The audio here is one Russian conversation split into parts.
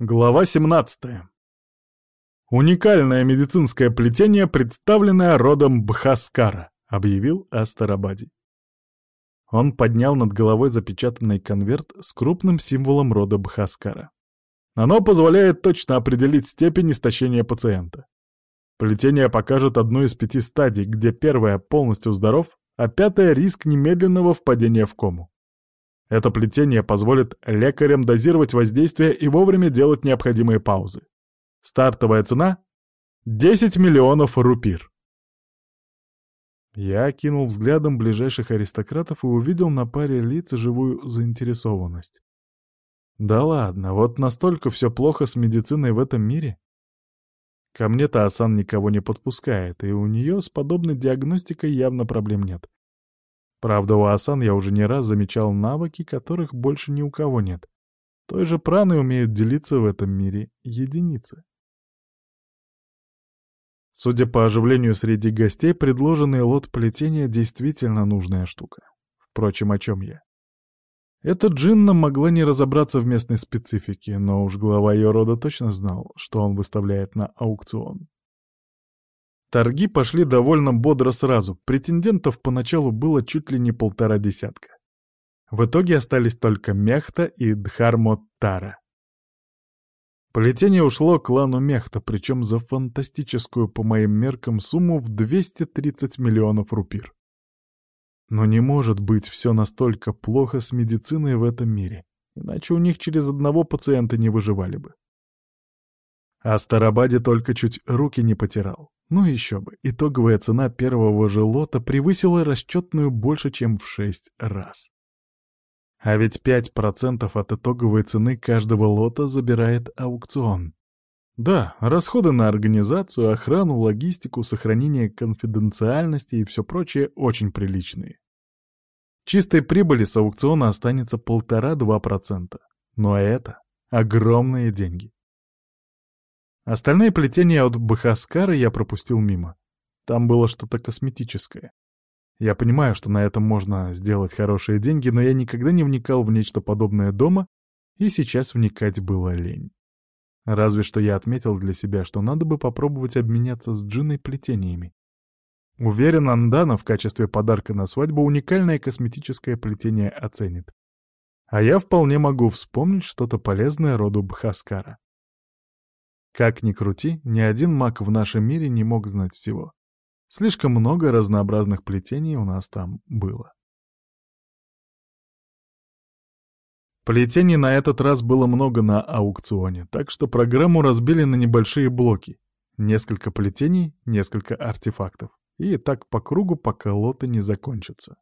Глава 17. «Уникальное медицинское плетение, представленное родом Бхаскара», — объявил Астарабади. Он поднял над головой запечатанный конверт с крупным символом рода Бхаскара. Оно позволяет точно определить степень истощения пациента. Плетение покажет одну из пяти стадий, где первая полностью здоров, а пятая — риск немедленного впадения в кому. Это плетение позволит лекарям дозировать воздействие и вовремя делать необходимые паузы. Стартовая цена — 10 миллионов рупир. Я окинул взглядом ближайших аристократов и увидел на паре лиц живую заинтересованность. Да ладно, вот настолько все плохо с медициной в этом мире? Ко мне-то Асан никого не подпускает, и у нее с подобной диагностикой явно проблем нет. Правда, у Асан я уже не раз замечал навыки, которых больше ни у кого нет. Той же праной умеют делиться в этом мире единицы. Судя по оживлению среди гостей, предложенный лот плетения действительно нужная штука. Впрочем, о чем я? Эта Джинна могла не разобраться в местной специфике, но уж глава ее рода точно знал, что он выставляет на аукцион. Торги пошли довольно бодро сразу, претендентов поначалу было чуть ли не полтора десятка. В итоге остались только Мехта и Дхармоттара. Плетение ушло клану Мехта, причем за фантастическую по моим меркам сумму в 230 миллионов рупир. Но не может быть все настолько плохо с медициной в этом мире, иначе у них через одного пациента не выживали бы. А Старобаде только чуть руки не потирал. Ну еще бы, итоговая цена первого же лота превысила расчетную больше, чем в шесть раз. А ведь 5% от итоговой цены каждого лота забирает аукцион. Да, расходы на организацию, охрану, логистику, сохранение конфиденциальности и все прочее очень приличные. Чистой прибыли с аукциона останется 1,5-2%. Но это огромные деньги. Остальные плетения от Бахаскара я пропустил мимо. Там было что-то косметическое. Я понимаю, что на этом можно сделать хорошие деньги, но я никогда не вникал в нечто подобное дома, и сейчас вникать было лень. Разве что я отметил для себя, что надо бы попробовать обменяться с Джиной плетениями. Уверен, Андана в качестве подарка на свадьбу уникальное косметическое плетение оценит. А я вполне могу вспомнить что-то полезное роду Бхаскара. Как ни крути, ни один маг в нашем мире не мог знать всего. Слишком много разнообразных плетений у нас там было. Плетений на этот раз было много на аукционе, так что программу разбили на небольшие блоки. Несколько плетений, несколько артефактов. И так по кругу, пока лоты не закончатся.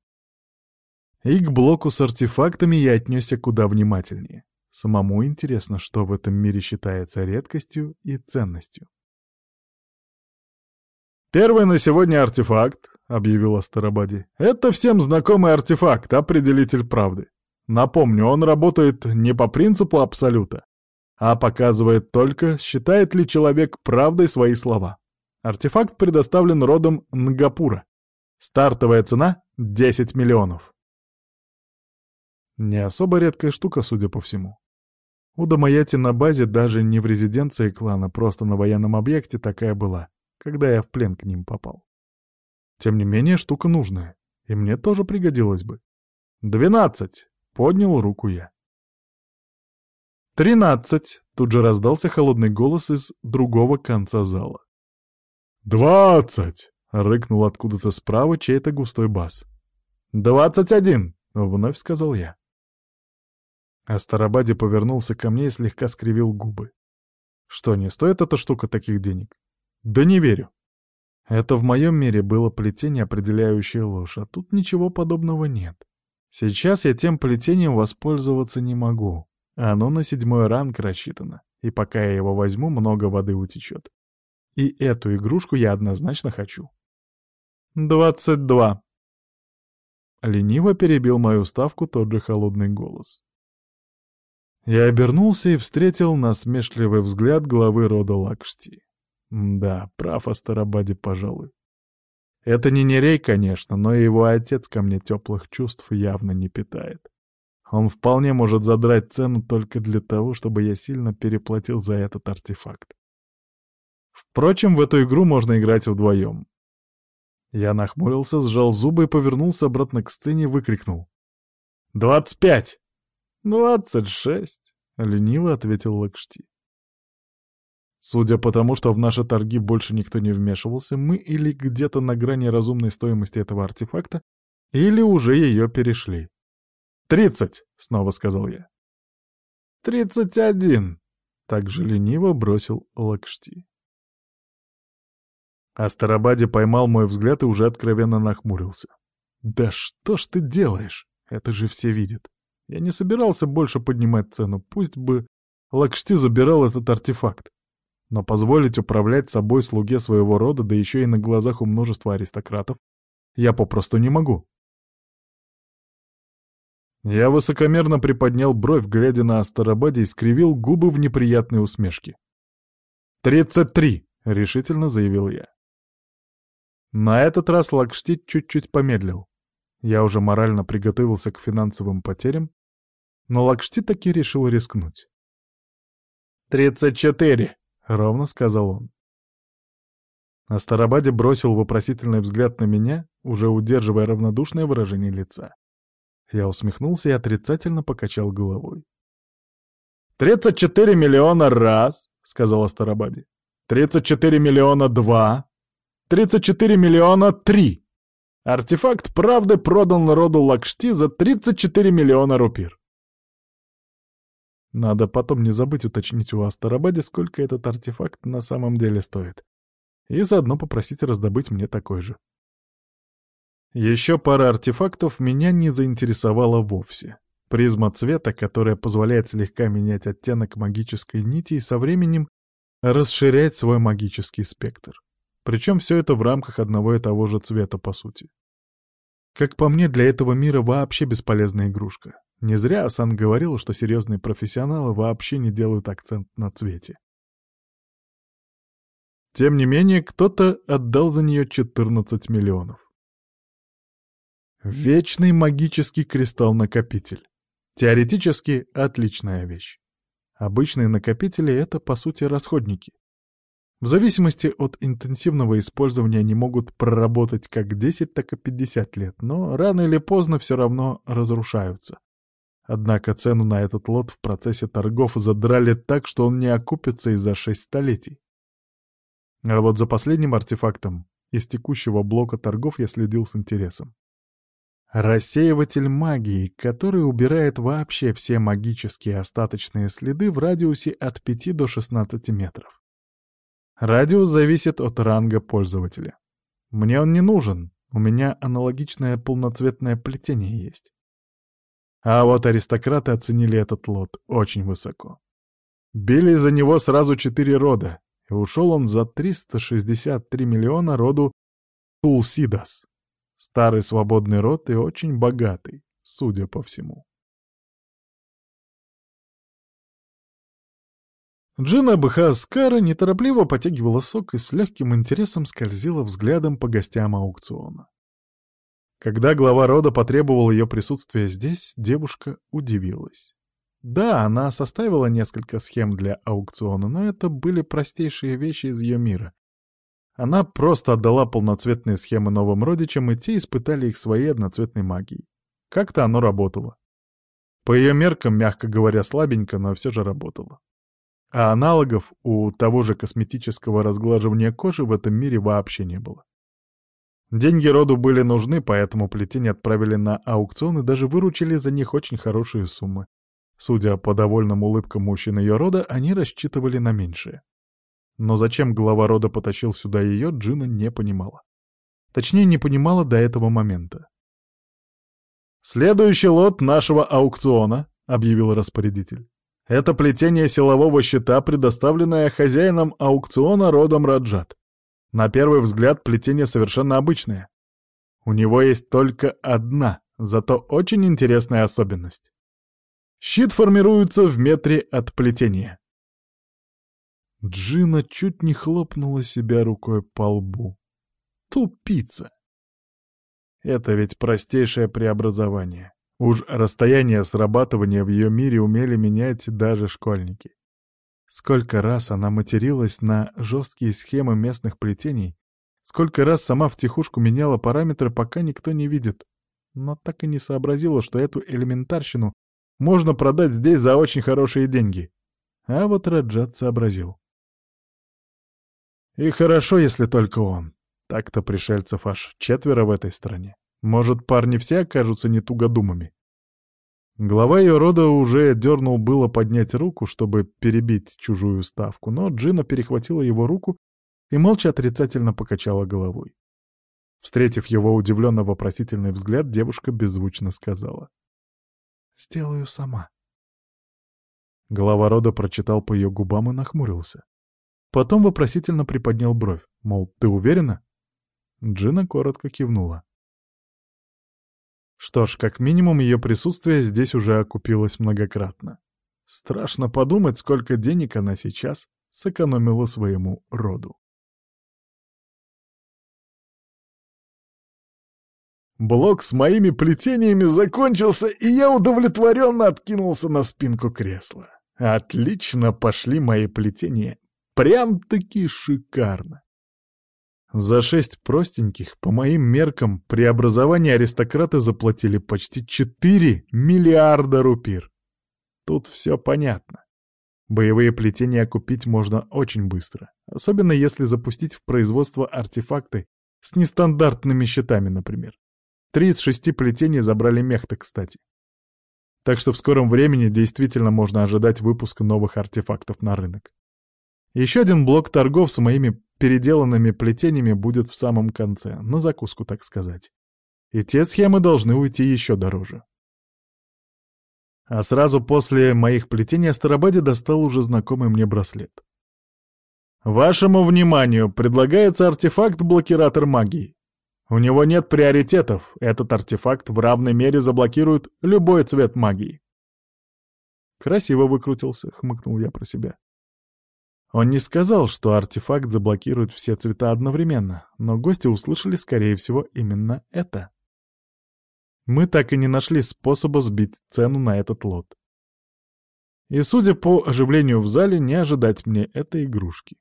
И к блоку с артефактами я отнесся куда внимательнее. Самому интересно, что в этом мире считается редкостью и ценностью. «Первый на сегодня артефакт», — объявил Астарабади. «Это всем знакомый артефакт, определитель правды. Напомню, он работает не по принципу абсолюта, а показывает только, считает ли человек правдой свои слова. Артефакт предоставлен родом Нгапура. Стартовая цена — 10 миллионов. Не особо редкая штука, судя по всему. У Дамаяти на базе даже не в резиденции клана, просто на военном объекте такая была, когда я в плен к ним попал. Тем не менее, штука нужная, и мне тоже пригодилась бы. «Двенадцать!» — поднял руку я. «Тринадцать!» — тут же раздался холодный голос из другого конца зала. «Двадцать!» — рыкнул откуда-то справа чей-то густой бас. «Двадцать один!» — вновь сказал я. А Старобади повернулся ко мне и слегка скривил губы. Что, не стоит эта штука таких денег? Да не верю. Это в моем мире было плетение, определяющее ложь, а тут ничего подобного нет. Сейчас я тем плетением воспользоваться не могу. Оно на седьмой ранг рассчитано, и пока я его возьму, много воды утечет. И эту игрушку я однозначно хочу. «Двадцать два!» Лениво перебил мою ставку тот же холодный голос. Я обернулся и встретил насмешливый взгляд главы рода Лакшти. Да, прав Астарабаде, пожалуй. Это не Нерей, конечно, но его отец ко мне теплых чувств явно не питает. Он вполне может задрать цену только для того, чтобы я сильно переплатил за этот артефакт. Впрочем, в эту игру можно играть вдвоем. Я нахмурился, сжал зубы и повернулся обратно к сцене и выкрикнул. «Двадцать пять!» «Двадцать шесть!» — лениво ответил Лакшти. Судя по тому, что в наши торги больше никто не вмешивался, мы или где-то на грани разумной стоимости этого артефакта, или уже ее перешли. «Тридцать!» — снова сказал я. «Тридцать один!» — так же лениво бросил Лакшти. Астарабаде поймал мой взгляд и уже откровенно нахмурился. «Да что ж ты делаешь? Это же все видят. Я не собирался больше поднимать цену, пусть бы Лакшти забирал этот артефакт. Но позволить управлять собой слуге своего рода, да еще и на глазах у множества аристократов, я попросту не могу. Я высокомерно приподнял бровь, глядя на Астарабаде, и скривил губы в неприятной усмешке. «Тридцать три!» — решительно заявил я. На этот раз Лакшти чуть-чуть помедлил. Я уже морально приготовился к финансовым потерям, но Лакшти таки решил рискнуть. «Тридцать четыре!» — ровно сказал он. Астарабаде бросил вопросительный взгляд на меня, уже удерживая равнодушное выражение лица. Я усмехнулся и отрицательно покачал головой. «Тридцать четыре миллиона раз!» — сказал Астарабаде. «Тридцать четыре миллиона два!» 34 миллиона 3. Артефакт правды продан роду Лакшти за 34 миллиона рупир. Надо потом не забыть уточнить у Астарабаде, сколько этот артефакт на самом деле стоит. И заодно попросить раздобыть мне такой же. Еще пара артефактов меня не заинтересовала вовсе. Призма цвета, которая позволяет слегка менять оттенок магической нити и со временем расширять свой магический спектр. Причем все это в рамках одного и того же цвета, по сути. Как по мне, для этого мира вообще бесполезная игрушка. Не зря Асан говорил, что серьезные профессионалы вообще не делают акцент на цвете. Тем не менее, кто-то отдал за нее 14 миллионов. Вечный магический кристалл-накопитель. Теоретически отличная вещь. Обычные накопители — это, по сути, расходники. В зависимости от интенсивного использования они могут проработать как 10, так и 50 лет, но рано или поздно все равно разрушаются. Однако цену на этот лот в процессе торгов задрали так, что он не окупится и за 6 столетий. А вот за последним артефактом из текущего блока торгов я следил с интересом. Рассеиватель магии, который убирает вообще все магические остаточные следы в радиусе от 5 до 16 метров. Радиус зависит от ранга пользователя. Мне он не нужен, у меня аналогичное полноцветное плетение есть. А вот аристократы оценили этот лот очень высоко. Били за него сразу четыре рода, и ушел он за 363 миллиона роду Тулсидас. Старый свободный род и очень богатый, судя по всему. Джина Бхаскара неторопливо потягивала сок и с легким интересом скользила взглядом по гостям аукциона. Когда глава рода потребовал ее присутствия здесь, девушка удивилась. Да, она составила несколько схем для аукциона, но это были простейшие вещи из ее мира. Она просто отдала полноцветные схемы новым родичам, и те испытали их своей одноцветной магией. Как-то оно работало. По ее меркам, мягко говоря, слабенько, но все же работало. А аналогов у того же косметического разглаживания кожи в этом мире вообще не было. Деньги роду были нужны, поэтому плетение отправили на аукцион и даже выручили за них очень хорошие суммы. Судя по довольным улыбкам мужчин ее рода, они рассчитывали на меньшее. Но зачем глава рода потащил сюда ее, Джина не понимала. Точнее, не понимала до этого момента. «Следующий лот нашего аукциона», — объявил распорядитель. Это плетение силового щита, предоставленное хозяином аукциона родом Раджат. На первый взгляд плетение совершенно обычное. У него есть только одна, зато очень интересная особенность. Щит формируется в метре от плетения. Джина чуть не хлопнула себя рукой по лбу. Тупица! Это ведь простейшее преобразование. Уж расстояние срабатывания в ее мире умели менять даже школьники. Сколько раз она материлась на жесткие схемы местных плетений, сколько раз сама втихушку меняла параметры, пока никто не видит, но так и не сообразила, что эту элементарщину можно продать здесь за очень хорошие деньги. А вот Раджат сообразил. И хорошо, если только он. Так-то пришельцев аж четверо в этой стране. Может, парни все окажутся не тугодумами? Глава ее рода уже дернул было поднять руку, чтобы перебить чужую ставку, но Джина перехватила его руку и молча отрицательно покачала головой. Встретив его удивленно-вопросительный взгляд, девушка беззвучно сказала. «Сделаю сама». Глава рода прочитал по ее губам и нахмурился. Потом вопросительно приподнял бровь, мол, ты уверена? Джина коротко кивнула. Что ж, как минимум ее присутствие здесь уже окупилось многократно. Страшно подумать, сколько денег она сейчас сэкономила своему роду. Блок с моими плетениями закончился, и я удовлетворенно откинулся на спинку кресла. Отлично пошли мои плетения. Прям-таки шикарно. За шесть простеньких, по моим меркам, преобразования аристократы заплатили почти 4 миллиарда рупир. Тут все понятно. Боевые плетения купить можно очень быстро, особенно если запустить в производство артефакты с нестандартными щитами, например. Три из шести плетений забрали мехта, кстати. Так что в скором времени действительно можно ожидать выпуска новых артефактов на рынок. Еще один блок торгов с моими переделанными плетениями будет в самом конце, на закуску, так сказать. И те схемы должны уйти еще дороже. А сразу после моих плетений Астарабаде достал уже знакомый мне браслет. Вашему вниманию предлагается артефакт-блокиратор магии. У него нет приоритетов, этот артефакт в равной мере заблокирует любой цвет магии. Красиво выкрутился, хмыкнул я про себя. Он не сказал, что артефакт заблокирует все цвета одновременно, но гости услышали, скорее всего, именно это. Мы так и не нашли способа сбить цену на этот лот. И, судя по оживлению в зале, не ожидать мне этой игрушки.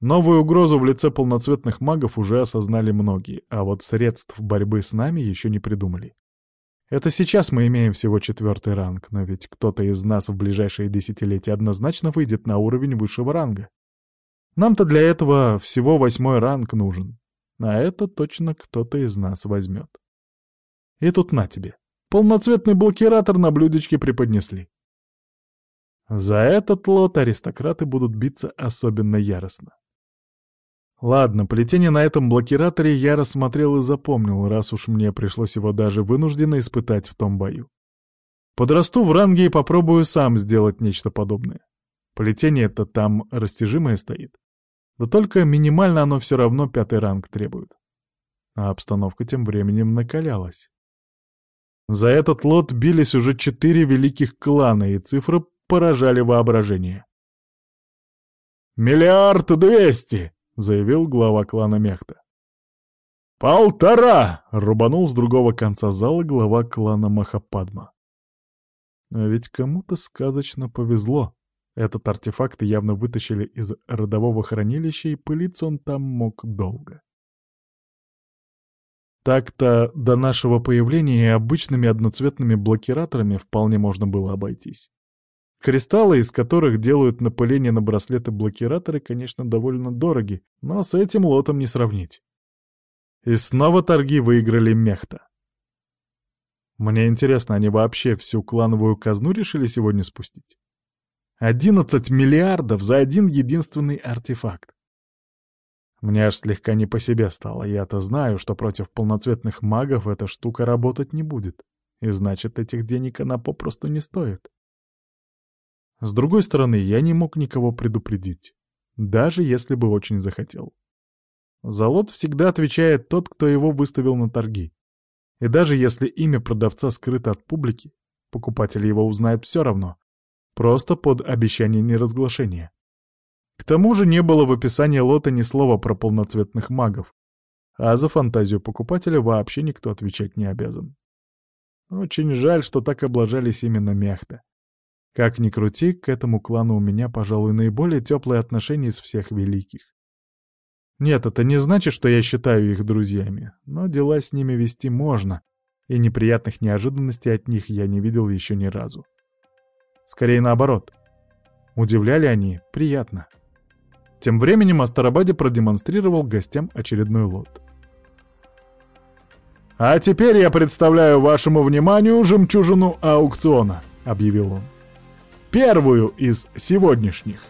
Новую угрозу в лице полноцветных магов уже осознали многие, а вот средств борьбы с нами еще не придумали. Это сейчас мы имеем всего четвертый ранг, но ведь кто-то из нас в ближайшие десятилетия однозначно выйдет на уровень высшего ранга. Нам-то для этого всего восьмой ранг нужен, а это точно кто-то из нас возьмет. И тут на тебе. Полноцветный блокиратор на блюдечке преподнесли. За этот лот аристократы будут биться особенно яростно. Ладно, плетение на этом блокираторе я рассмотрел и запомнил, раз уж мне пришлось его даже вынужденно испытать в том бою. Подрасту в ранге и попробую сам сделать нечто подобное. Плетение-то там растяжимое стоит. Да только минимально оно все равно пятый ранг требует. А обстановка тем временем накалялась. За этот лот бились уже четыре великих клана, и цифры поражали воображение. «Миллиард двести!» Заявил глава клана Мехта. «Полтора!» — рубанул с другого конца зала глава клана Махападма. А ведь кому-то сказочно повезло. Этот артефакт явно вытащили из родового хранилища, и пылиться он там мог долго. Так-то до нашего появления и обычными одноцветными блокираторами вполне можно было обойтись. Кристаллы, из которых делают напыление на браслеты-блокираторы, конечно, довольно дороги, но с этим лотом не сравнить. И снова торги выиграли Мехта. Мне интересно, они вообще всю клановую казну решили сегодня спустить? 11 миллиардов за один единственный артефакт. Мне аж слегка не по себе стало. Я-то знаю, что против полноцветных магов эта штука работать не будет. И значит, этих денег она попросту не стоит. С другой стороны, я не мог никого предупредить, даже если бы очень захотел. За лот всегда отвечает тот, кто его выставил на торги. И даже если имя продавца скрыто от публики, покупатель его узнает все равно, просто под обещание неразглашения. К тому же не было в описании лота ни слова про полноцветных магов, а за фантазию покупателя вообще никто отвечать не обязан. Очень жаль, что так облажались именно Мехта. Как ни крути, к этому клану у меня, пожалуй, наиболее теплые отношения из всех великих. Нет, это не значит, что я считаю их друзьями, но дела с ними вести можно, и неприятных неожиданностей от них я не видел еще ни разу. Скорее наоборот. Удивляли они приятно. Тем временем Астарабаде продемонстрировал гостям очередной лот. «А теперь я представляю вашему вниманию жемчужину аукциона», — объявил он первую из сегодняшних.